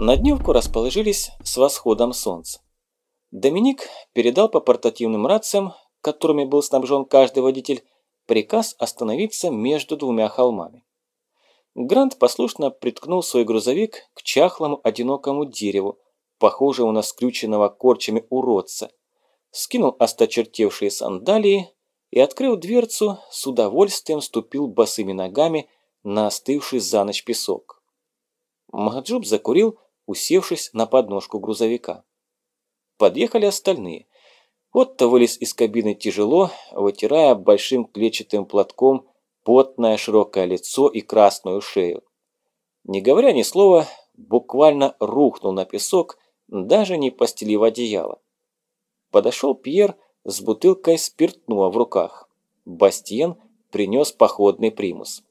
На дневку расположились с восходом солнца. Доминик передал по портативным рациям, которыми был снабжен каждый водитель, приказ остановиться между двумя холмами. Грант послушно приткнул свой грузовик к чахлому одинокому дереву, похожему на скрюченного корчами уродца, скинул осточертевшие сандалии и, открыв дверцу, с удовольствием ступил босыми ногами на остывший за ночь песок. Махджуб закурил, усевшись на подножку грузовика. Подъехали остальные. Отто вылез из кабины тяжело, вытирая большим клетчатым платком потное широкое лицо и красную шею. Не говоря ни слова, буквально рухнул на песок, даже не постелив одеяло. Подошел Пьер с бутылкой спиртного в руках. Бастиен принес походный примус.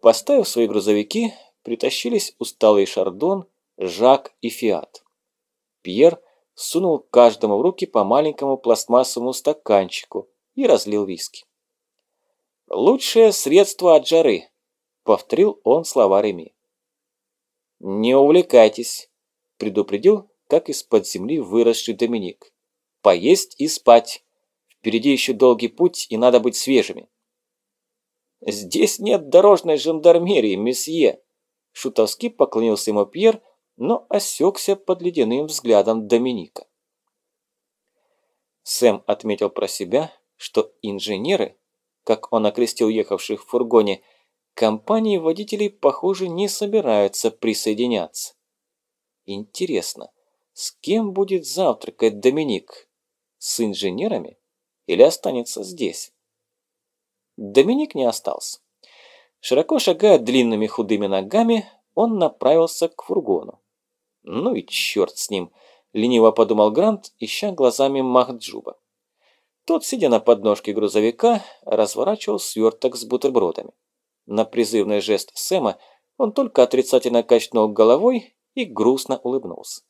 Поставив свои грузовики, притащились усталый Шардон, Жак и Фиат. Пьер сунул каждому в руки по маленькому пластмассовому стаканчику и разлил виски. «Лучшее средство от жары», — повторил он слова Реми. «Не увлекайтесь», — предупредил, как из-под земли выросший Доминик. «Поесть и спать. Впереди еще долгий путь, и надо быть свежими». «Здесь нет дорожной жандармерии, месье», — шутовски поклонился ему Пьер, но осекся под ледяным взглядом Доминика. Сэм отметил про себя, что инженеры как он окрестил ехавших в фургоне, компании водителей, похоже, не собираются присоединяться. Интересно, с кем будет завтракать Доминик? С инженерами или останется здесь? Доминик не остался. Широко шагая длинными худыми ногами, он направился к фургону. Ну и черт с ним, лениво подумал Грант, ища глазами Махджуба. Тот, сидя на подножке грузовика, разворачивал сверток с бутербродами. На призывный жест Сэма он только отрицательно качнул головой и грустно улыбнулся.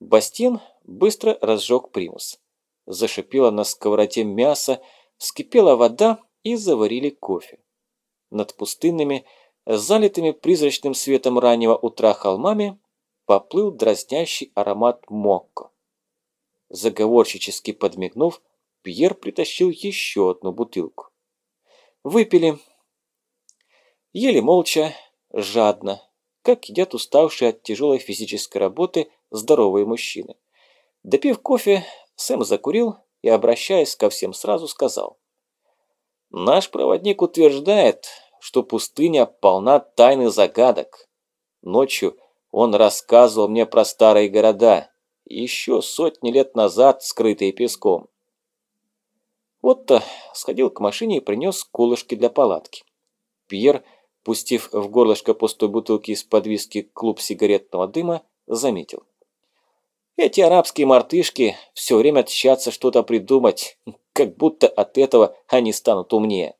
Бастин быстро разжег примус. Зашипело на сковороде мясо, вскипела вода и заварили кофе. Над пустынными, залитыми призрачным светом раннего утра холмами поплыл дразнящий аромат мокко. Заговорщически подмигнув, Пьер притащил еще одну бутылку. Выпили. Ели молча, жадно, как едят уставшие от тяжелой физической работы здоровые мужчины. Допив кофе, Сэм закурил и, обращаясь ко всем сразу, сказал. «Наш проводник утверждает, что пустыня полна тайны загадок. Ночью он рассказывал мне про старые города, еще сотни лет назад скрытые песком. Отто сходил к машине и принес колышки для палатки. Пьер, пустив в горлышко пустой бутылки из-под виски клуб сигаретного дыма, заметил. Эти арабские мартышки все время тщатся что-то придумать, как будто от этого они станут умнее.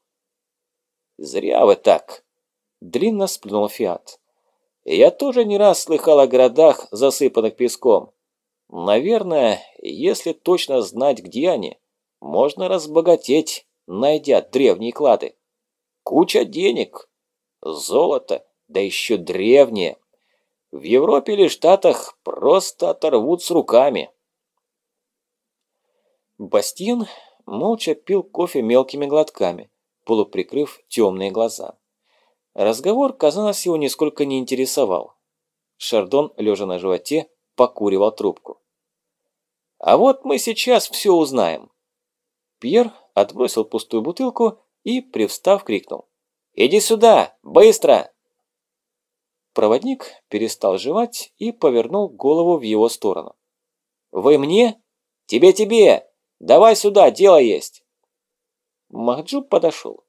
«Зря вы так!» – длинно сплюнул Фиат. «Я тоже не раз слыхал о городах, засыпанных песком. Наверное, если точно знать, где они, можно разбогатеть, найдя древние клады. Куча денег, золото, да еще древнее. В Европе или Штатах просто оторвут с руками. Бастин молча пил кофе мелкими глотками, полуприкрыв темные глаза. Разговор, казалось, его нисколько не интересовал. Шардон, лежа на животе, покуривал трубку. «А вот мы сейчас все узнаем». Пьер отбросил пустую бутылку и, привстав, крикнул. «Иди сюда! Быстро!» Проводник перестал жевать и повернул голову в его сторону. «Вы мне? Тебе-тебе! Давай сюда, дело есть!» Махджуб подошел.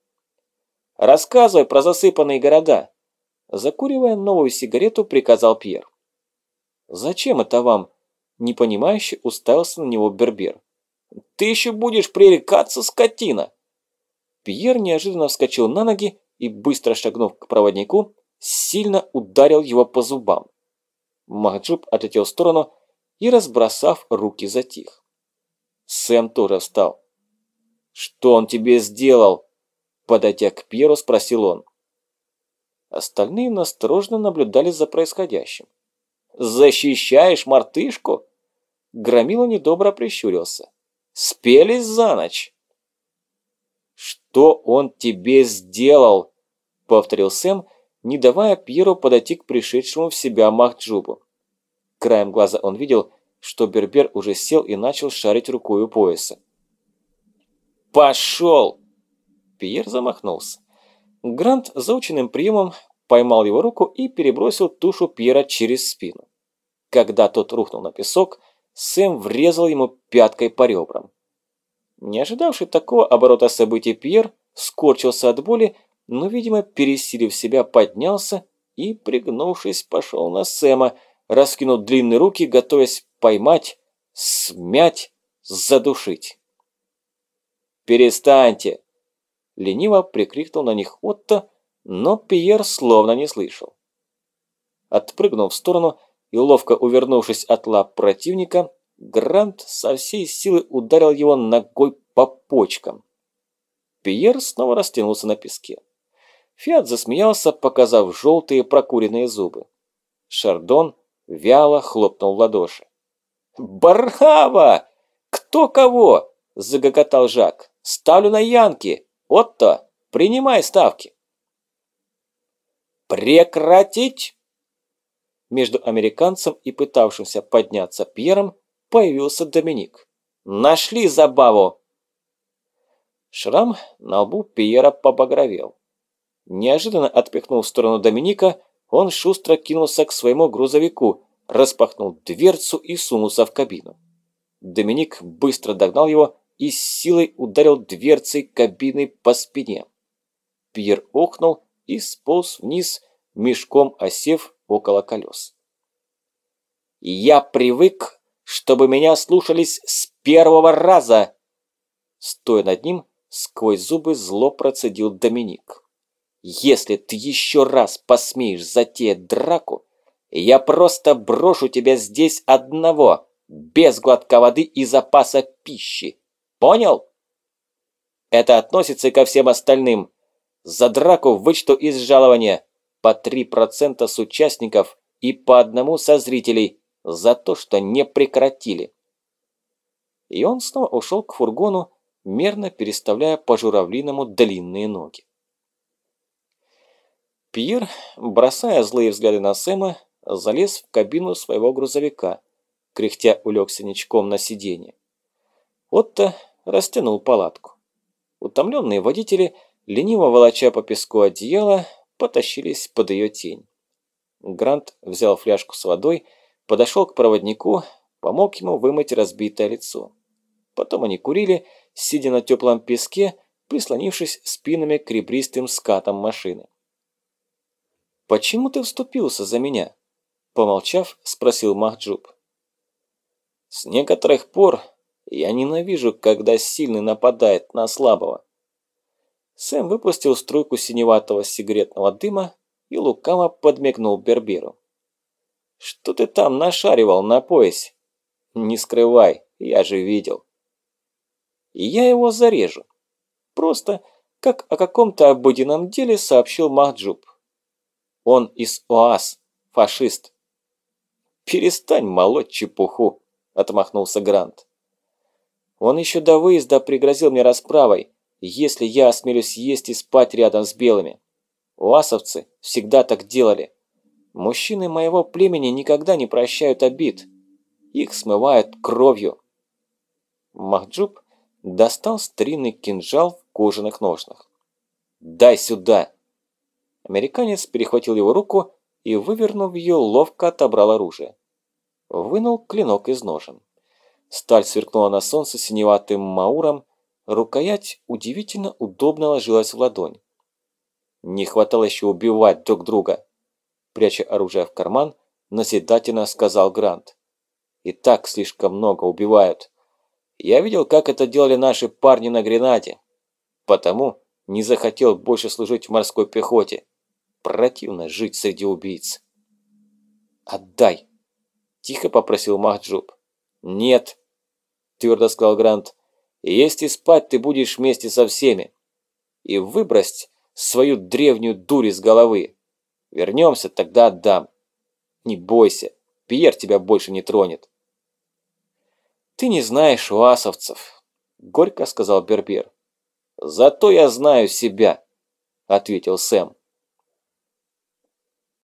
«Рассказывай про засыпанные города!» Закуривая новую сигарету, приказал Пьер. «Зачем это вам?» Непонимающе уставился на него Бербер. «Ты еще будешь пререкаться, скотина!» Пьер неожиданно вскочил на ноги и, быстро шагнув к проводнику, сильно ударил его по зубам. Махджуб отлетел в сторону и, разбросав руки, затих. Сэм тоже встал. «Что он тебе сделал?» Подойдя к Пьеру, спросил он. Остальные насторожно наблюдали за происходящим. Защищаешь мартышку?» Громила недобро прищурился. «Спелись за ночь!» «Что он тебе сделал?» – повторил Сэм, не давая Пьеру подойти к пришедшему в себя Махджубу. Краем глаза он видел, что Бербер уже сел и начал шарить рукой у пояса. «Пошел!» Пьер замахнулся. Грант заученным приемом поймал его руку и перебросил тушу Пьера через спину. Когда тот рухнул на песок, Сэм врезал ему пяткой по ребрам. Не ожидавший такого оборота событий Пьер скорчился от боли, но, видимо, пересилив себя, поднялся и, пригнувшись, пошел на Сэма, раскинув длинные руки, готовясь поймать, смять, задушить. «Перестаньте!» Лениво прикрикнул на них Отто, но Пьер словно не слышал. Отпрыгнув в сторону и ловко увернувшись от лап противника, Грант со всей силы ударил его ногой по почкам. Пьер снова растянулся на песке. Фиат засмеялся, показав желтые прокуренные зубы. Шардон вяло хлопнул в ладоши. «Браво! Кто кого?» – загоготал Жак. «Ставлю на Янки! Отто, принимай ставки!» «Прекратить!» Между американцем и пытавшимся подняться Пьером появился Доминик. «Нашли забаву!» Шрам на лбу Пьера побагровел. Неожиданно отпихнув в сторону Доминика, он шустро кинулся к своему грузовику, распахнул дверцу и сунулся в кабину. Доминик быстро догнал его и с силой ударил дверцей кабины по спине. Пьер охнул и сполз вниз, мешком осев около колес. «Я привык, чтобы меня слушались с первого раза!» Стоя над ним, сквозь зубы зло процедил Доминик. «Если ты еще раз посмеешь затеять драку, я просто брошу тебя здесь одного, без глотка воды и запаса пищи. Понял? Это относится и ко всем остальным. За драку вычту из жалования по 3% с участников и по одному со зрителей за то, что не прекратили. И он снова ушел к фургону, мерно переставляя по журавлиному длинные ноги. Пьер, бросая злые взгляды на Сэма, залез в кабину своего грузовика, кряхтя улегся ничком на сиденье. Отто растянул палатку. Утомленные водители, лениво волоча по песку одеяла, потащились под ее тень. Грант взял фляжку с водой, подошел к проводнику, помог ему вымыть разбитое лицо. Потом они курили, сидя на теплом песке, прислонившись спинами к ребристым скатам машины. «Почему ты вступился за меня?» Помолчав, спросил Махджуб. «С некоторых пор я ненавижу, когда сильный нападает на слабого». Сэм выпустил струйку синеватого сигаретного дыма и лукаво подмигнул Берберу. «Что ты там нашаривал на поясе?» «Не скрывай, я же видел». «И я его зарежу». Просто, как о каком-то обыденном деле сообщил Махджуб. Он из ОАС, фашист. «Перестань молоть чепуху», – отмахнулся Грант. «Он еще до выезда пригрозил мне расправой, если я осмелюсь есть и спать рядом с белыми. Уасовцы всегда так делали. Мужчины моего племени никогда не прощают обид. Их смывают кровью». Махджуб достал старинный кинжал в кожаных ножнах. «Дай сюда!» Американец перехватил его руку и, вывернув ее, ловко отобрал оружие. Вынул клинок из ножен. Сталь сверкнула на солнце синеватым мауром, рукоять удивительно удобно ложилась в ладонь. Не хватало еще убивать друг друга. Пряча оружие в карман, назидательно сказал Грант. И так слишком много убивают. Я видел, как это делали наши парни на Гренаде. Потому не захотел больше служить в морской пехоте. Противно жить среди убийц. «Отдай!» – тихо попросил Махджуб. «Нет!» – твердо сказал Грант. «Есть и спать ты будешь вместе со всеми. И выбрось свою древнюю дурь из головы. Вернемся, тогда отдам. Не бойся, Пьер тебя больше не тронет. Ты не знаешь уасовцев, горько сказал Бербер. Зато я знаю себя, ответил Сэм.